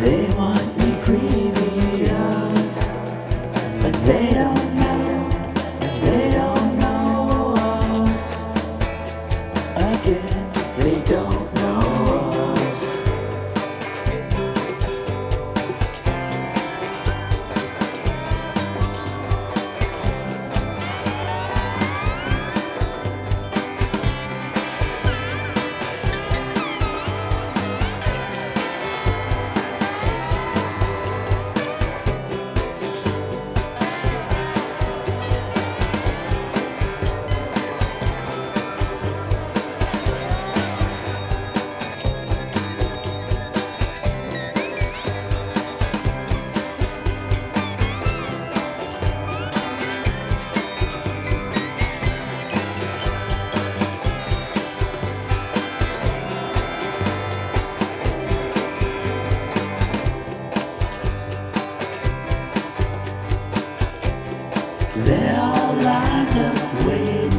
They want me create us, but they They're all lined up waiting.